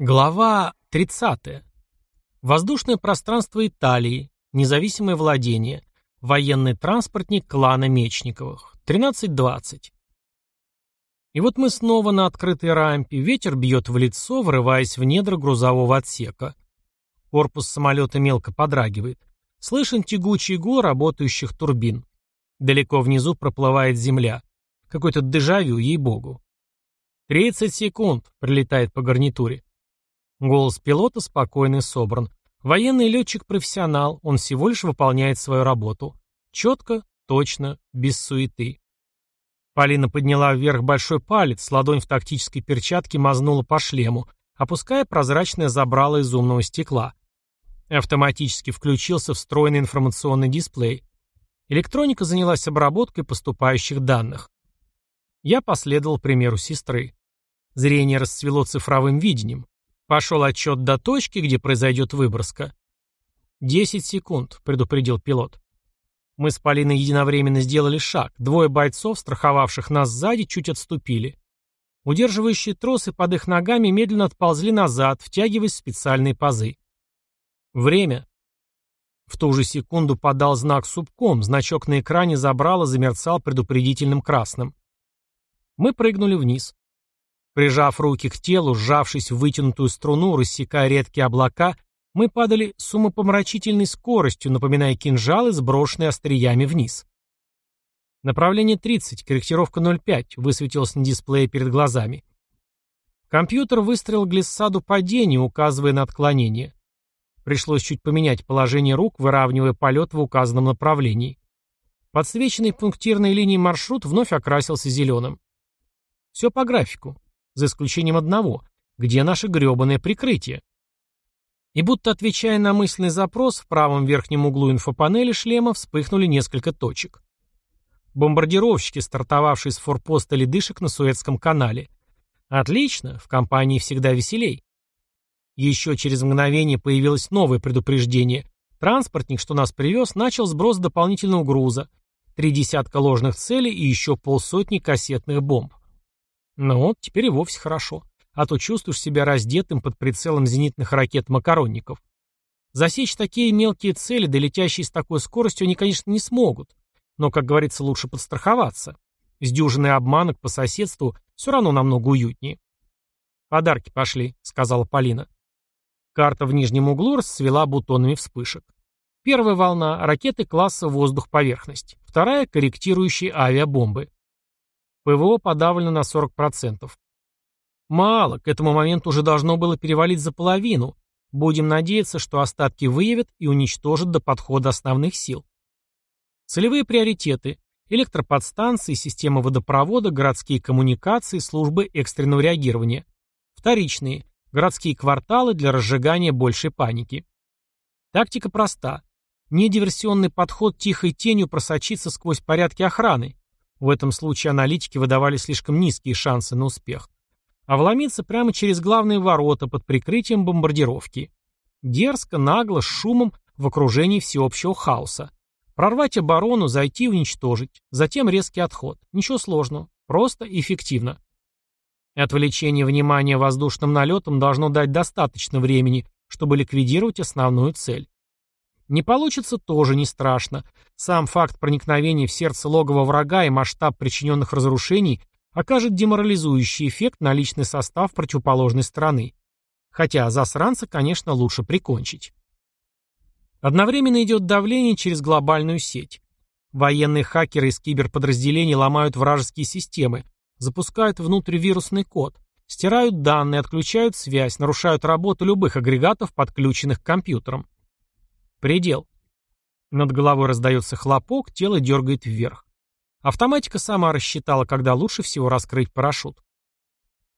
Глава 30. Воздушное пространство Италии. Независимое владение. Военный транспортник клана Мечниковых. 13.20. И вот мы снова на открытой рампе. Ветер бьет в лицо, врываясь в недра грузового отсека. Корпус самолета мелко подрагивает. Слышен тягучий гул работающих турбин. Далеко внизу проплывает земля. Какой-то дежавю, ей-богу. «Тридцать секунд», — прилетает по гарнитуре. Голос пилота спокойный и собран. Военный летчик-профессионал, он всего лишь выполняет свою работу. Четко, точно, без суеты. Полина подняла вверх большой палец, ладонь в тактической перчатке мазнула по шлему, опуская прозрачное забрало из умного стекла. Автоматически включился встроенный информационный дисплей. Электроника занялась обработкой поступающих данных. Я последовал примеру сестры. Зрение расцвело цифровым видением. Пошел отчет до точки, где произойдет выброска. «Десять секунд», — предупредил пилот. Мы с Полиной единовременно сделали шаг. Двое бойцов, страховавших нас сзади, чуть отступили. Удерживающие тросы под их ногами медленно отползли назад, втягиваясь в специальные пазы. Время. В ту же секунду подал знак субком, значок на экране забрало, замерцал предупредительным красным. Мы прыгнули вниз. Прижав руки к телу, сжавшись в вытянутую струну, рассекая редкие облака, мы падали с умопомрачительной скоростью, напоминая кинжалы, сброшенные остриями вниз. Направление 30, корректировка 0,5, высветилось на дисплее перед глазами. Компьютер выстроил глиссаду падения, указывая на отклонение. Пришлось чуть поменять положение рук, выравнивая полет в указанном направлении. Подсвеченный пунктирной линией маршрут вновь окрасился зеленым. Все по графику за исключением одного. Где наше гребаное прикрытие? И будто отвечая на мысленный запрос, в правом верхнем углу инфопанели шлема вспыхнули несколько точек. Бомбардировщики, стартовавшие с форпоста ледышек на Суэцком канале. Отлично, в компании всегда веселей. Еще через мгновение появилось новое предупреждение. Транспортник, что нас привез, начал сброс дополнительного груза. Три десятка ложных целей и еще полсотни кассетных бомб. Ну вот, теперь и вовсе хорошо. А то чувствуешь себя раздетым под прицелом зенитных ракет-макаронников. Засечь такие мелкие цели, долетящие с такой скоростью, они, конечно, не смогут. Но, как говорится, лучше подстраховаться. С дюжиной обманок по соседству все равно намного уютнее. «Подарки пошли», — сказала Полина. Карта в нижнем углу расцвела бутонами вспышек. Первая волна — ракеты класса «Воздух-поверхность». Вторая — корректирующие авиабомбы. ПВО подавлено на 40%. Мало, к этому моменту уже должно было перевалить за половину. Будем надеяться, что остатки выявят и уничтожат до подхода основных сил. Целевые приоритеты – электроподстанции, системы водопровода, городские коммуникации, службы экстренного реагирования. Вторичные – городские кварталы для разжигания большей паники. Тактика проста. Недиверсионный подход тихой тенью просочиться сквозь порядки охраны, в этом случае аналитики выдавали слишком низкие шансы на успех. А вломиться прямо через главные ворота под прикрытием бомбардировки. Дерзко, нагло, с шумом, в окружении всеобщего хаоса. Прорвать оборону, зайти и уничтожить. Затем резкий отход. Ничего сложного. Просто эффективно. Отвлечение внимания воздушным налетом должно дать достаточно времени, чтобы ликвидировать основную цель. Не получится тоже не страшно. Сам факт проникновения в сердце логова врага и масштаб причиненных разрушений окажет деморализующий эффект на личный состав противоположной стороны. Хотя засранца, конечно, лучше прикончить. Одновременно идет давление через глобальную сеть. Военные хакеры из киберподразделений ломают вражеские системы, запускают внутрь вирусный код, стирают данные, отключают связь, нарушают работу любых агрегатов, подключенных к компьютерам. Предел. Над головой раздается хлопок, тело дергает вверх. Автоматика сама рассчитала, когда лучше всего раскрыть парашют.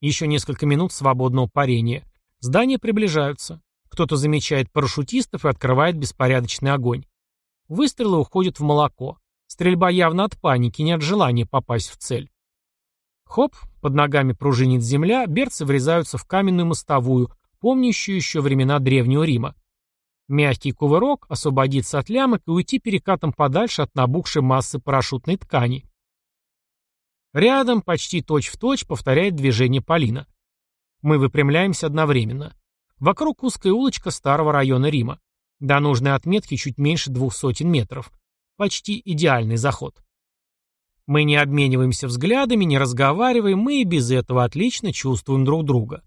Еще несколько минут свободного парения. Здания приближаются. Кто-то замечает парашютистов и открывает беспорядочный огонь. Выстрелы уходят в молоко. Стрельба явно от паники, не от желания попасть в цель. Хоп, под ногами пружинит земля, берцы врезаются в каменную мостовую, помнящую еще времена Древнего Рима. Мягкий кувырок, освободиться от лямок и уйти перекатом подальше от набухшей массы парашютной ткани. Рядом, почти точь-в-точь, точь, повторяет движение Полина. Мы выпрямляемся одновременно. Вокруг узкая улочка старого района Рима. До нужной отметки чуть меньше двух сотен метров. Почти идеальный заход. Мы не обмениваемся взглядами, не разговариваем, мы и без этого отлично чувствуем друг друга.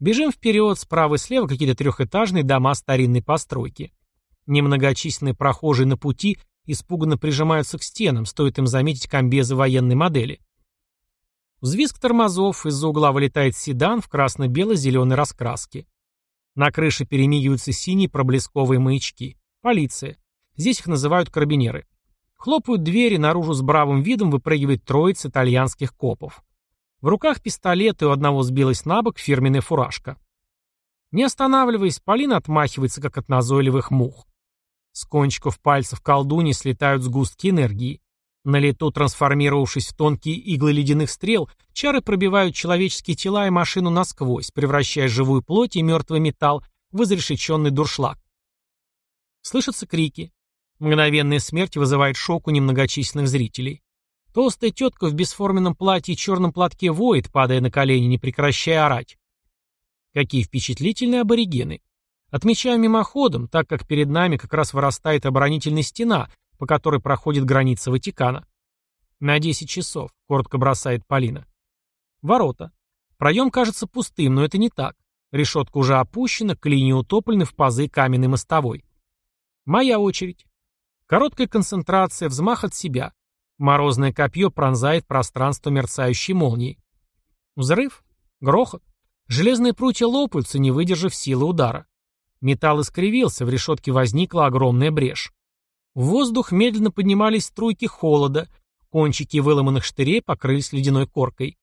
Бежим вперед, справа и слева какие-то трехэтажные дома старинной постройки. Немногочисленные прохожие на пути испуганно прижимаются к стенам, стоит им заметить комбезы военной модели. Взвизг тормозов, из-за угла вылетает седан в красно-бело-зеленой раскраске. На крыше перемигиваются синие проблесковые маячки. Полиция. Здесь их называют карабинеры. Хлопают двери, наружу с бравым видом выпрыгивает троица итальянских копов. В руках пистолет, и у одного сбилась на бок фирменная фуражка. Не останавливаясь, Полина отмахивается, как от назойливых мух. С кончиков пальцев колдуни слетают сгустки энергии. На лету, трансформировавшись в тонкие иглы ледяных стрел, чары пробивают человеческие тела и машину насквозь, превращая живую плоть и мертвый металл в изрешеченный дуршлаг. Слышатся крики. Мгновенная смерть вызывает шок у немногочисленных зрителей. Толстая тетка в бесформенном платье и черном платке воет, падая на колени, не прекращая орать. Какие впечатлительные аборигены. Отмечаю мимоходом, так как перед нами как раз вырастает оборонительная стена, по которой проходит граница Ватикана. На 10 часов, коротко бросает Полина. Ворота. Проем кажется пустым, но это не так. Решетка уже опущена, клини утоплены в пазы каменной мостовой. Моя очередь. Короткая концентрация, взмах от себя. Морозное копье пронзает пространство мерцающей молнией. Взрыв. Грохот. Железные прутья лопаются, не выдержав силы удара. Металл искривился, в решетке возникла огромная брешь. В воздух медленно поднимались струйки холода, кончики выломанных штырей покрылись ледяной коркой.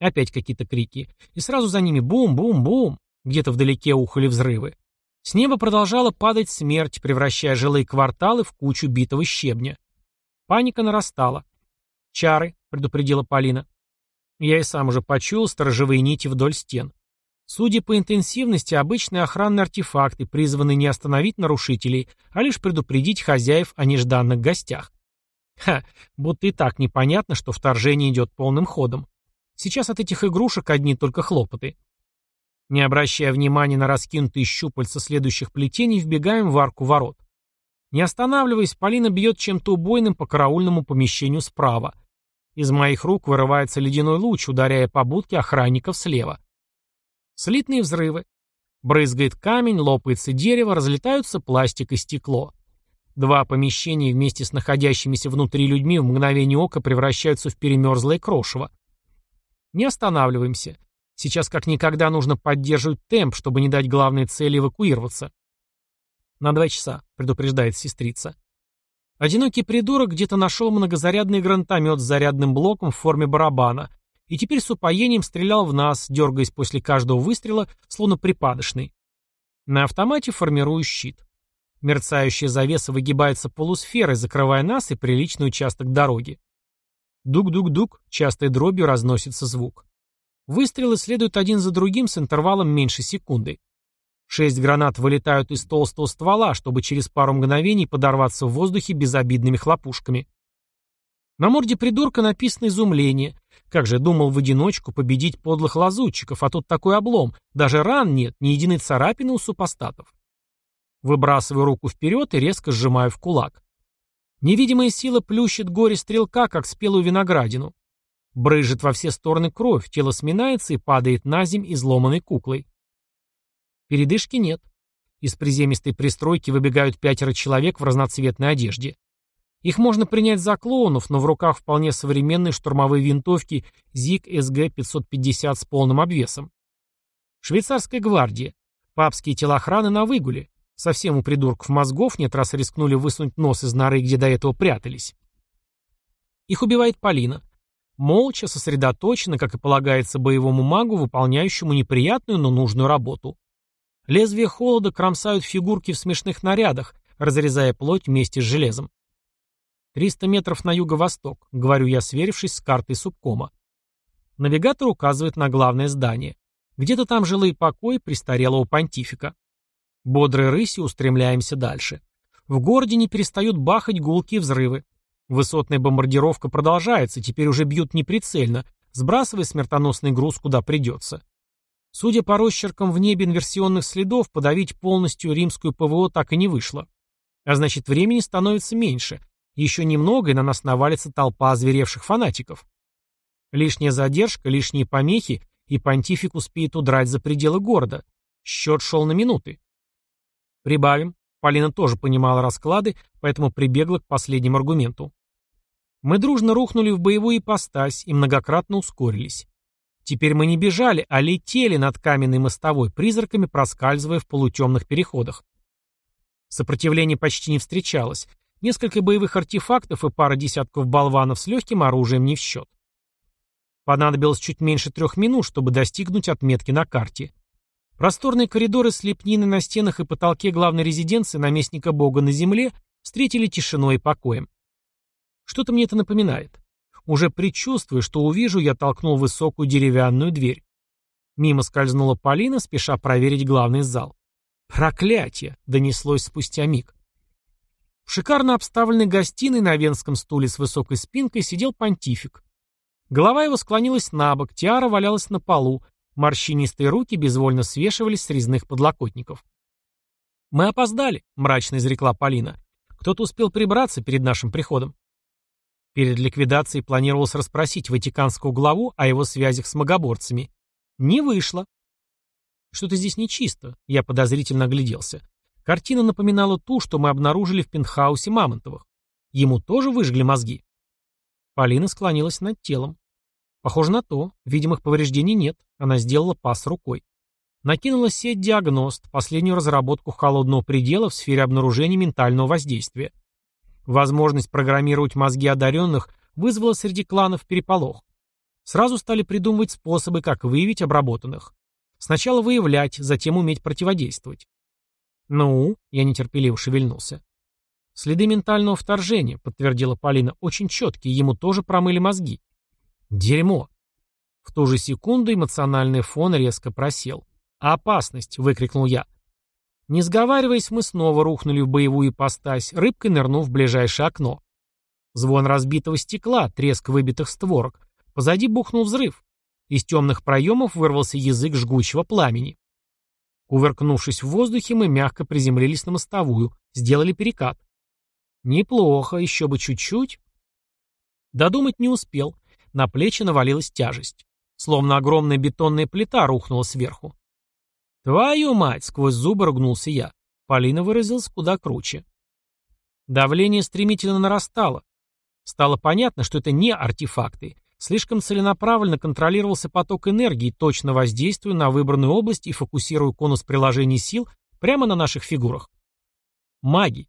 Опять какие-то крики, и сразу за ними бум-бум-бум, где-то вдалеке ухали взрывы. С неба продолжала падать смерть, превращая жилые кварталы в кучу битого щебня. Паника нарастала. «Чары», — предупредила Полина. Я и сам уже почуял сторожевые нити вдоль стен. Судя по интенсивности, обычные охранные артефакты, призванные не остановить нарушителей, а лишь предупредить хозяев о нежданных гостях. Ха, будто и так непонятно, что вторжение идет полным ходом. Сейчас от этих игрушек одни только хлопоты. Не обращая внимания на раскинутые щупальца следующих плетений, вбегаем в арку ворот. Не останавливаясь, Полина бьет чем-то убойным по караульному помещению справа. Из моих рук вырывается ледяной луч, ударяя по будке охранников слева. Слитные взрывы. Брызгает камень, лопается дерево, разлетаются пластик и стекло. Два помещения вместе с находящимися внутри людьми в мгновение ока превращаются в перемерзлое крошево. Не останавливаемся. Сейчас как никогда нужно поддерживать темп, чтобы не дать главной цели эвакуироваться. «На два часа», — предупреждает сестрица. Одинокий придурок где-то нашел многозарядный гранатомет с зарядным блоком в форме барабана и теперь с упоением стрелял в нас, дергаясь после каждого выстрела, словно припадочный. На автомате формирую щит. Мерцающая завеса выгибается полусферой, закрывая нас и приличный участок дороги. Дук-дук-дук, частой дробью разносится звук. Выстрелы следуют один за другим с интервалом меньше секунды. Шесть гранат вылетают из толстого ствола, чтобы через пару мгновений подорваться в воздухе безобидными хлопушками. На морде придурка написано изумление. Как же думал в одиночку победить подлых лазутчиков, а тут такой облом. Даже ран нет, ни единой царапины у супостатов. Выбрасываю руку вперед и резко сжимаю в кулак. Невидимая сила плющит горе стрелка, как спелую виноградину. Брызжет во все стороны кровь, тело сминается и падает на земь изломанной куклой. Передышки нет. Из приземистой пристройки выбегают пятеро человек в разноцветной одежде. Их можно принять за клоунов, но в руках вполне современные штурмовые винтовки ЗИГ СГ-550 с полным обвесом. Швейцарская гвардия. Папские телохраны на выгуле. Совсем у придурков мозгов нет, раз рискнули высунуть нос из норы, где до этого прятались. Их убивает Полина. Молча, сосредоточенно, как и полагается боевому магу, выполняющему неприятную, но нужную работу. Лезвия холода кромсают фигурки в смешных нарядах, разрезая плоть вместе с железом. «Триста метров на юго-восток», — говорю я, сверившись с картой субкома. Навигатор указывает на главное здание. Где-то там жилые покои престарелого понтифика. Бодрой рысью устремляемся дальше. В городе не перестают бахать гулкие взрывы. Высотная бомбардировка продолжается, теперь уже бьют неприцельно, сбрасывая смертоносный груз куда придется. Судя по росчеркам в небе инверсионных следов, подавить полностью римскую ПВО так и не вышло. А значит, времени становится меньше. Еще немного, и на нас навалится толпа озверевших фанатиков. Лишняя задержка, лишние помехи, и понтифик успеет удрать за пределы города. Счет шел на минуты. Прибавим. Полина тоже понимала расклады, поэтому прибегла к последнему аргументу. Мы дружно рухнули в боевую ипостась и многократно ускорились. Теперь мы не бежали, а летели над каменной мостовой, призраками проскальзывая в полутемных переходах. Сопротивления почти не встречалось. Несколько боевых артефактов и пара десятков болванов с легким оружием не в счет. Понадобилось чуть меньше трех минут, чтобы достигнуть отметки на карте. Просторные коридоры с лепнины на стенах и потолке главной резиденции наместника бога на земле встретили тишиной и покоем. Что-то мне это напоминает. Уже предчувствуя, что увижу, я толкнул высокую деревянную дверь. Мимо скользнула Полина, спеша проверить главный зал. «Проклятие!» — донеслось спустя миг. В шикарно обставленной гостиной на венском стуле с высокой спинкой сидел понтифик. Голова его склонилась на бок, тиара валялась на полу, морщинистые руки безвольно свешивались с резных подлокотников. «Мы опоздали», — мрачно изрекла Полина. «Кто-то успел прибраться перед нашим приходом». Перед ликвидацией планировалось расспросить Ватиканского главу о его связях с магоборцами. Не вышло. Что-то здесь нечисто, я подозрительно огляделся. Картина напоминала ту, что мы обнаружили в пентхаусе Мамонтовых. Ему тоже выжгли мозги. Полина склонилась над телом. Похоже на то. Видимых повреждений нет. Она сделала пас рукой. Накинула сеть диагност, последнюю разработку холодного предела в сфере обнаружения ментального воздействия. Возможность программировать мозги одаренных вызвала среди кланов переполох. Сразу стали придумывать способы, как выявить обработанных. Сначала выявлять, затем уметь противодействовать. «Ну?» — я нетерпеливо шевельнулся. «Следы ментального вторжения», — подтвердила Полина, — «очень четкие, ему тоже промыли мозги». «Дерьмо». В ту же секунду эмоциональный фон резко просел. «Опасность!» — выкрикнул я. Не сговариваясь, мы снова рухнули в боевую ипостась, рыбкой нырнув в ближайшее окно. Звон разбитого стекла, треск выбитых створок. Позади бухнул взрыв. Из темных проемов вырвался язык жгучего пламени. Кувыркнувшись в воздухе, мы мягко приземлились на мостовую, сделали перекат. Неплохо, еще бы чуть-чуть. Додумать не успел. На плечи навалилась тяжесть. Словно огромная бетонная плита рухнула сверху. «Твою мать!» — сквозь зубы ругнулся я. Полина выразилась куда круче. Давление стремительно нарастало. Стало понятно, что это не артефакты. Слишком целенаправленно контролировался поток энергии, точно воздействуя на выбранную область и фокусируя конус приложений сил прямо на наших фигурах. Маги.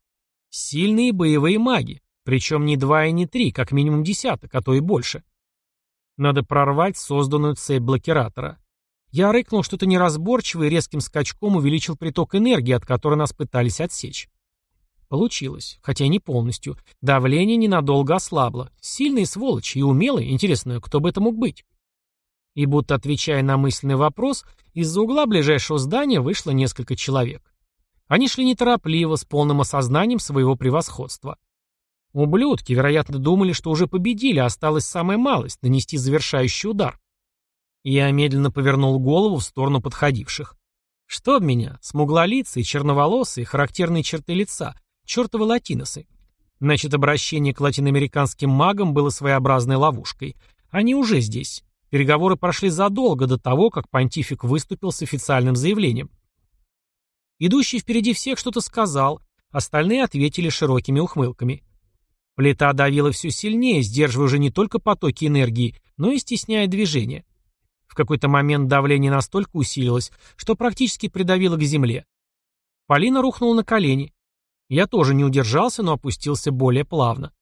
Сильные боевые маги, причем не два и не три, как минимум десяток, а то и больше. Надо прорвать созданную цепь блокиратора. Я рыкнул что-то неразборчивое и резким скачком увеличил приток энергии, от которой нас пытались отсечь. Получилось, хотя и не полностью. Давление ненадолго ослабло. Сильные сволочи и умелые. Интересно, кто бы это мог быть? И будто отвечая на мысленный вопрос, из-за угла ближайшего здания вышло несколько человек. Они шли неторопливо, с полным осознанием своего превосходства. Ублюдки, вероятно, думали, что уже победили, а осталась самая малость — нанести завершающий удар. Я медленно повернул голову в сторону подходивших. Что об меня? Смуглолицые, черноволосые, характерные черты лица, чертовы латиносы. Значит, обращение к латиноамериканским магам было своеобразной ловушкой. Они уже здесь. Переговоры прошли задолго до того, как понтифик выступил с официальным заявлением. Идущий впереди всех что-то сказал, остальные ответили широкими ухмылками. Плита давила все сильнее, сдерживая уже не только потоки энергии, но и стесняя движение. В какой-то момент давление настолько усилилось, что практически придавило к земле. Полина рухнула на колени. Я тоже не удержался, но опустился более плавно.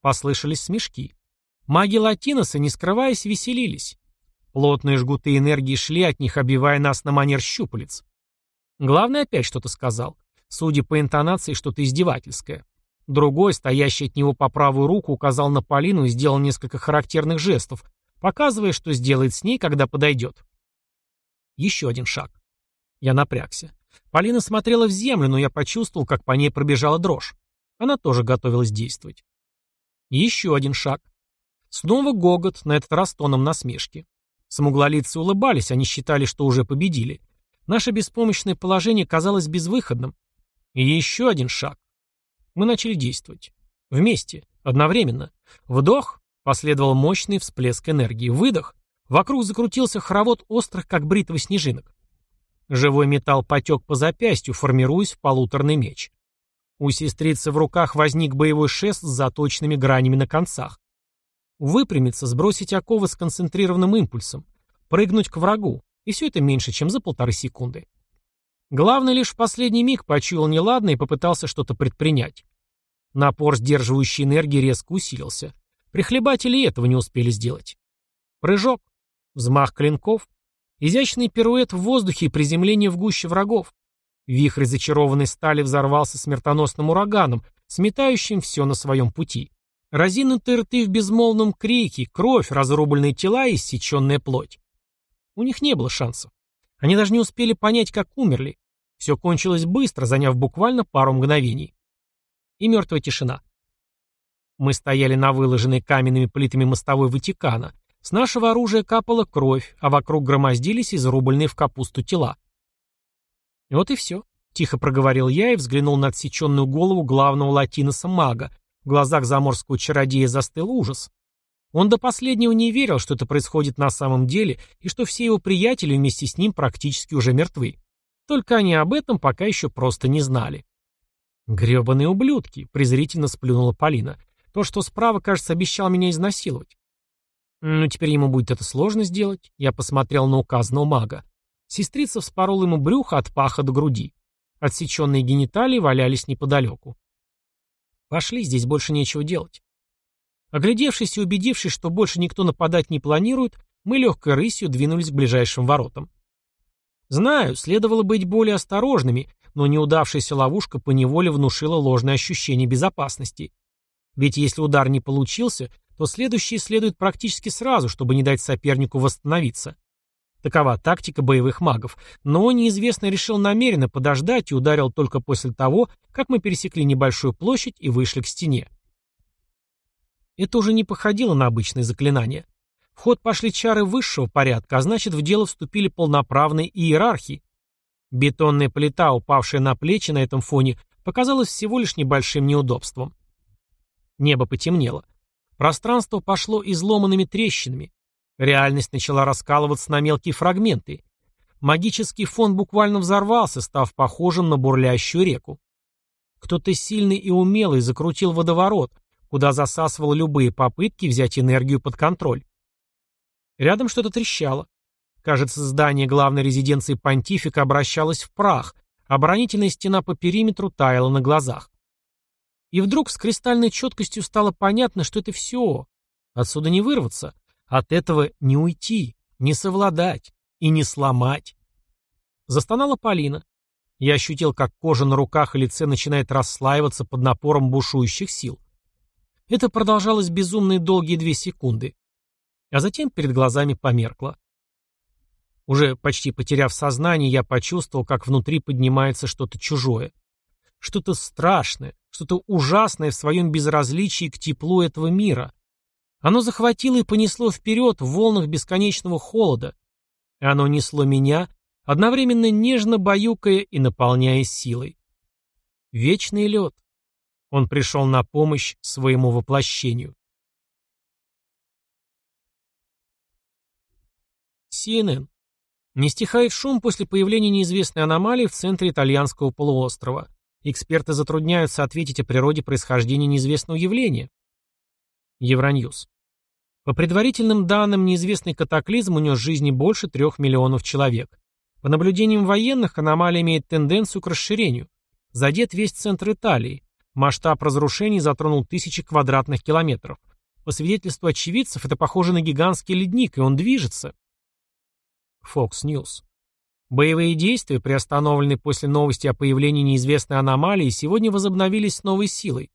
Послышались смешки. Маги Латиноса, не скрываясь, веселились. Плотные жгуты энергии шли от них, обивая нас на манер щупалец. Главный опять что-то сказал. Судя по интонации, что-то издевательское. Другой, стоящий от него по правую руку, указал на Полину и сделал несколько характерных жестов, показывая, что сделает с ней, когда подойдет. Еще один шаг. Я напрягся. Полина смотрела в землю, но я почувствовал, как по ней пробежала дрожь. Она тоже готовилась действовать. Еще один шаг. Снова гогот, на этот раз тоном насмешки. Смуглолицы улыбались, они считали, что уже победили. Наше беспомощное положение казалось безвыходным. И еще один шаг. Мы начали действовать. Вместе, одновременно. Вдох, последовал мощный всплеск энергии. Выдох, вокруг закрутился хоровод острых, как бритвы снежинок. Живой металл потек по запястью, формируясь в полуторный меч. У сестрицы в руках возник боевой шест с заточенными гранями на концах. Выпрямиться, сбросить оковы с концентрированным импульсом, прыгнуть к врагу, и все это меньше, чем за полторы секунды. Главный лишь в последний миг почуял неладное и попытался что-то предпринять. Напор сдерживающей энергии резко усилился. Прихлебатели этого не успели сделать. Прыжок, взмах клинков, изящный пируэт в воздухе и приземление в гуще врагов. Вихрь зачарованной стали взорвался смертоносным ураганом, сметающим все на своем пути. Разинутые рты в безмолвном крике, кровь, разрубленные тела и иссеченная плоть. У них не было шансов. Они даже не успели понять, как умерли. Все кончилось быстро, заняв буквально пару мгновений. И мертвая тишина. Мы стояли на выложенной каменными плитами мостовой Ватикана. С нашего оружия капала кровь, а вокруг громоздились изрубленные в капусту тела. «Вот и все», — тихо проговорил я и взглянул на отсеченную голову главного латиноса-мага. В глазах заморского чародея застыл ужас. Он до последнего не верил, что это происходит на самом деле, и что все его приятели вместе с ним практически уже мертвы. Только они об этом пока еще просто не знали. «Гребаные ублюдки!» — презрительно сплюнула Полина. «То, что справа, кажется, обещал меня изнасиловать». «Ну, теперь ему будет это сложно сделать», — я посмотрел на указанного мага. Сестрица вспорола ему брюхо от паха до груди. Отсеченные гениталии валялись неподалеку. Пошли, здесь больше нечего делать. Оглядевшись и убедившись, что больше никто нападать не планирует, мы легкой рысью двинулись к ближайшим воротам. Знаю, следовало быть более осторожными, но неудавшаяся ловушка поневоле внушила ложное ощущение безопасности. Ведь если удар не получился, то следующий следует практически сразу, чтобы не дать сопернику восстановиться. Такова тактика боевых магов. Но неизвестный решил намеренно подождать и ударил только после того, как мы пересекли небольшую площадь и вышли к стене. Это уже не походило на обычное заклинание. В ход пошли чары высшего порядка, а значит в дело вступили полноправные иерархи. Бетонная плита, упавшая на плечи на этом фоне, показалась всего лишь небольшим неудобством. Небо потемнело. Пространство пошло изломанными трещинами. Реальность начала раскалываться на мелкие фрагменты. Магический фон буквально взорвался, став похожим на бурлящую реку. Кто-то сильный и умелый закрутил водоворот, куда засасывал любые попытки взять энергию под контроль. Рядом что-то трещало. Кажется, здание главной резиденции понтифика обращалось в прах, оборонительная стена по периметру таяла на глазах. И вдруг с кристальной четкостью стало понятно, что это все. Отсюда не вырваться. От этого не уйти, не совладать и не сломать. Застонала Полина. Я ощутил, как кожа на руках и лице начинает расслаиваться под напором бушующих сил. Это продолжалось безумные долгие две секунды. А затем перед глазами померкло. Уже почти потеряв сознание, я почувствовал, как внутри поднимается что-то чужое. Что-то страшное, что-то ужасное в своем безразличии к теплу этого мира. Оно захватило и понесло вперед в волнах бесконечного холода. И оно несло меня, одновременно нежно баюкая и наполняя силой. Вечный лед. Он пришел на помощь своему воплощению. CNN. Не стихает шум после появления неизвестной аномалии в центре итальянского полуострова. Эксперты затрудняются ответить о природе происхождения неизвестного явления. Евроньюз. По предварительным данным, неизвестный катаклизм унес жизни больше трех миллионов человек. По наблюдениям военных, аномалия имеет тенденцию к расширению. Задет весь центр Италии. Масштаб разрушений затронул тысячи квадратных километров. По свидетельству очевидцев, это похоже на гигантский ледник, и он движется. Fox News. Боевые действия, приостановленные после новости о появлении неизвестной аномалии, сегодня возобновились с новой силой.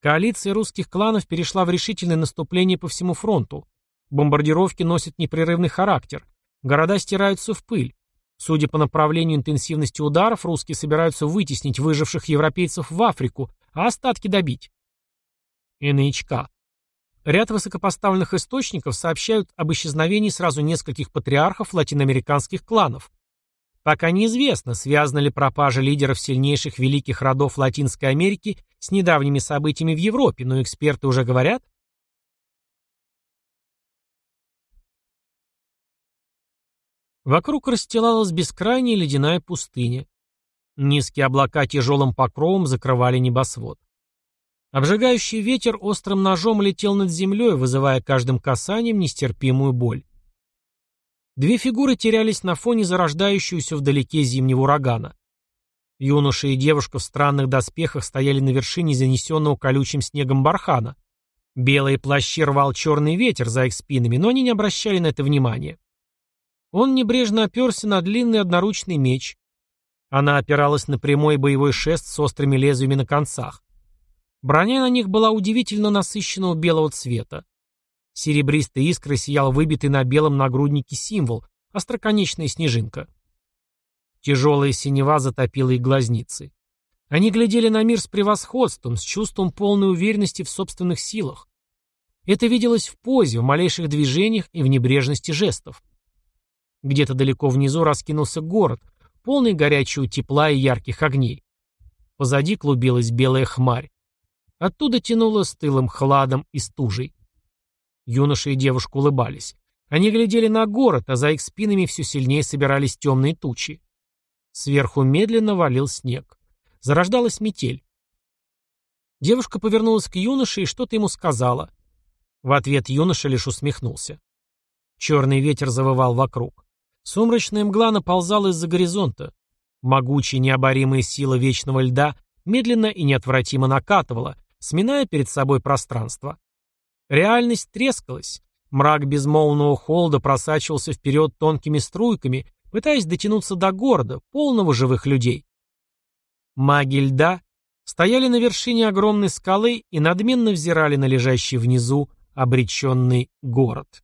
Коалиция русских кланов перешла в решительное наступление по всему фронту. Бомбардировки носят непрерывный характер. Города стираются в пыль. Судя по направлению интенсивности ударов, русские собираются вытеснить выживших европейцев в Африку, а остатки добить. НХК. Ряд высокопоставленных источников сообщают об исчезновении сразу нескольких патриархов латиноамериканских кланов. Пока неизвестно, связана ли пропажа лидеров сильнейших великих родов Латинской Америки с недавними событиями в Европе, но эксперты уже говорят. Вокруг расстилалась бескрайняя ледяная пустыня. Низкие облака тяжелым покровом закрывали небосвод. Обжигающий ветер острым ножом летел над землей, вызывая каждым касанием нестерпимую боль. Две фигуры терялись на фоне зарождающегося вдалеке зимнего урагана. Юноша и девушка в странных доспехах стояли на вершине занесенного колючим снегом бархана. Белые плащи рвал черный ветер за их спинами, но они не обращали на это внимания. Он небрежно оперся на длинный одноручный меч. Она опиралась на прямой боевой шест с острыми лезвиями на концах. Броня на них была удивительно насыщенного белого цвета. Серебристой искрой сиял выбитый на белом нагруднике символ, остроконечная снежинка. Тяжелая синева затопила их глазницы. Они глядели на мир с превосходством, с чувством полной уверенности в собственных силах. Это виделось в позе, в малейших движениях и в небрежности жестов. Где-то далеко внизу раскинулся город, полный горячего тепла и ярких огней. Позади клубилась белая хмарь. Оттуда тянуло стылым хладом и стужей. Юноша и девушка улыбались. Они глядели на город, а за их спинами все сильнее собирались темные тучи. Сверху медленно валил снег. Зарождалась метель. Девушка повернулась к юноше и что-то ему сказала. В ответ юноша лишь усмехнулся. Черный ветер завывал вокруг. Сумрачная мгла наползала из-за горизонта. Могучая необоримая сила вечного льда медленно и неотвратимо накатывала, сминая перед собой пространство. Реальность трескалась. Мрак безмолвного холода просачивался вперед тонкими струйками, пытаясь дотянуться до города, полного живых людей. Маги льда стояли на вершине огромной скалы и надменно взирали на лежащий внизу обреченный город.